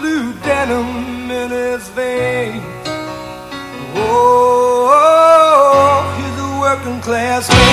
blue denim in his veins. Oh, he's a working class man.